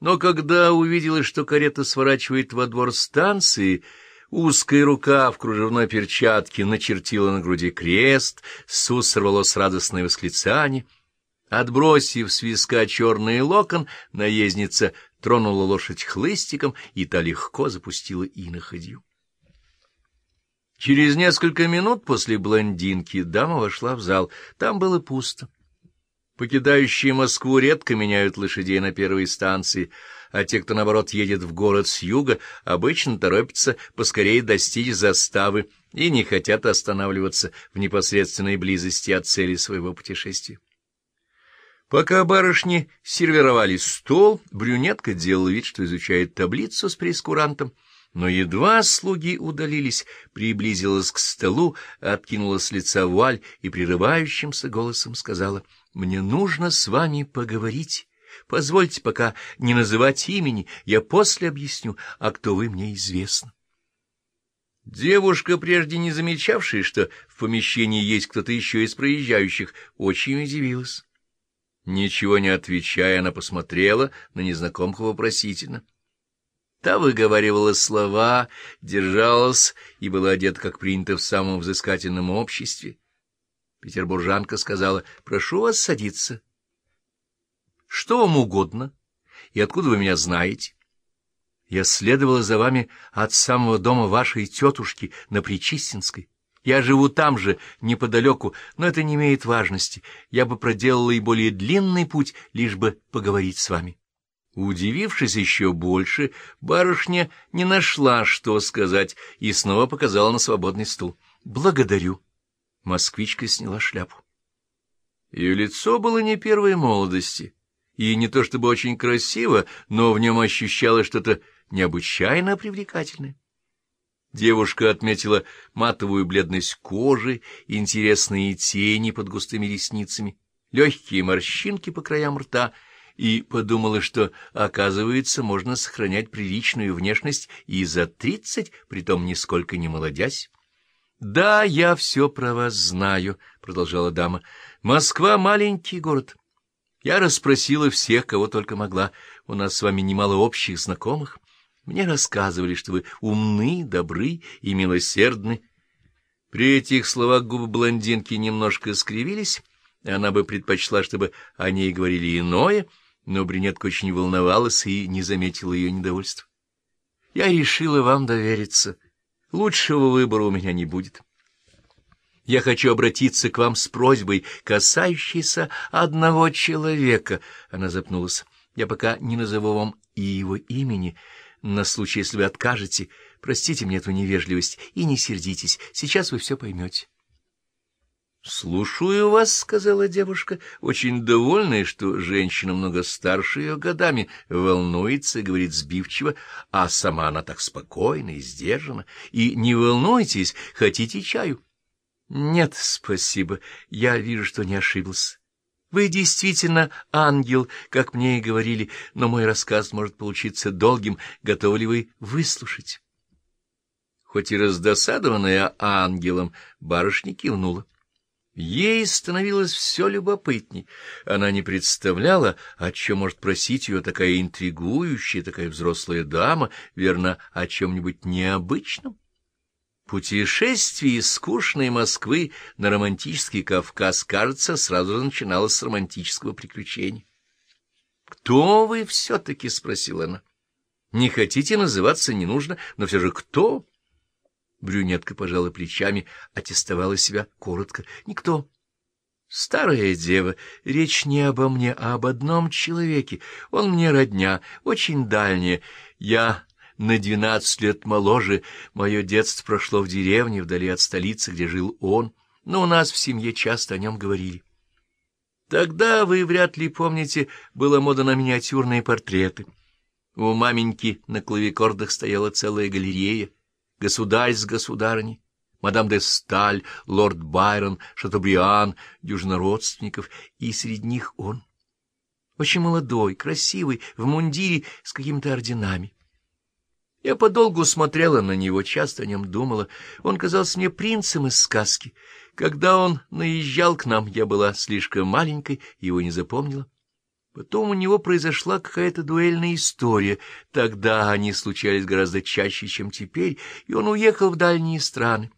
Но когда увидела, что карета сворачивает во двор станции, узкая рука в кружевной перчатке начертила на груди крест, Сус сорвалось радостное восклицание. Отбросив с виска черный локон, наездница тронула лошадь хлыстиком, и та легко запустила иноходью. Через несколько минут после блондинки дама вошла в зал. Там было пусто. Покидающие Москву редко меняют лошадей на первой станции, а те, кто, наоборот, едет в город с юга, обычно торопятся поскорее достичь заставы и не хотят останавливаться в непосредственной близости от цели своего путешествия. Пока барышни сервировали стол, брюнетка делала вид, что изучает таблицу с прескурантом, но едва слуги удалились, приблизилась к столу, откинула с лица вуаль и прерывающимся голосом сказала — мне нужно с вами поговорить. Позвольте пока не называть имени, я после объясню, а кто вы мне известно. Девушка, прежде не замечавшая, что в помещении есть кто-то еще из проезжающих, очень удивилась. Ничего не отвечая, она посмотрела на незнакомку вопросительно. Та выговаривала слова, держалась и была одета, как принято в самом взыскательном обществе. Петербуржанка сказала, — Прошу вас садиться. — Что вам угодно? И откуда вы меня знаете? Я следовала за вами от самого дома вашей тетушки на Причистинской. Я живу там же, неподалеку, но это не имеет важности. Я бы проделала и более длинный путь, лишь бы поговорить с вами. Удивившись еще больше, барышня не нашла, что сказать, и снова показала на свободный стул. — Благодарю. Москвичка сняла шляпу. Ее лицо было не первой молодости, и не то чтобы очень красиво, но в нем ощущалось что-то необычайно привлекательное. Девушка отметила матовую бледность кожи, интересные тени под густыми ресницами, легкие морщинки по краям рта и подумала, что, оказывается, можно сохранять приличную внешность и за тридцать, притом нисколько не молодясь. — Да, я все про вас знаю, — продолжала дама. — Москва — маленький город. Я расспросила всех, кого только могла. У нас с вами немало общих знакомых. Мне рассказывали, что вы умны, добры и милосердны. При этих словах губы блондинки немножко скривились, она бы предпочла, чтобы о ней говорили иное, но брюнетка очень волновалась и не заметила ее недовольства. — Я решила вам довериться, — Лучшего выбора у меня не будет. Я хочу обратиться к вам с просьбой, касающейся одного человека. Она запнулась. Я пока не назову вам и его имени, на случай, если вы откажете. Простите мне эту невежливость и не сердитесь. Сейчас вы все поймете. «Слушаю вас», — сказала девушка, очень довольная, что женщина много старше ее годами, волнуется говорит сбивчиво, а сама она так спокойна и сдержана. И не волнуйтесь, хотите чаю? «Нет, спасибо, я вижу, что не ошиблась. Вы действительно ангел, как мне и говорили, но мой рассказ может получиться долгим. Готовы ли вы выслушать?» Хоть и раздосадованная ангелом, барышня кивнула. Ей становилось все любопытней. Она не представляла, о чем может просить ее такая интригующая, такая взрослая дама, верно, о чем-нибудь необычном. Путешествие из скучной Москвы на романтический Кавказ, кажется, сразу начиналось с романтического приключения. — Кто вы все-таки? — спросила она. — Не хотите называться, не нужно, но все же кто? — Брюнетка пожала плечами, аттестовала себя коротко. Никто. Старая дева, речь не обо мне, а об одном человеке. Он мне родня, очень дальняя. Я на двенадцать лет моложе. Мое детство прошло в деревне, вдали от столицы, где жил он. Но у нас в семье часто о нем говорили. Тогда, вы вряд ли помните, была мода на миниатюрные портреты. У маменьки на клавикордах стояла целая галерея государь с государыней, мадам де Сталь, лорд Байрон, Шатобриан, дюжина родственников, и среди них он. Очень молодой, красивый, в мундире с какими-то орденами. Я подолгу смотрела на него, часто о нем думала. Он казался мне принцем из сказки. Когда он наезжал к нам, я была слишком маленькой, его не запомнила. Потом у него произошла какая-то дуэльная история. Тогда они случались гораздо чаще, чем теперь, и он уехал в дальние страны.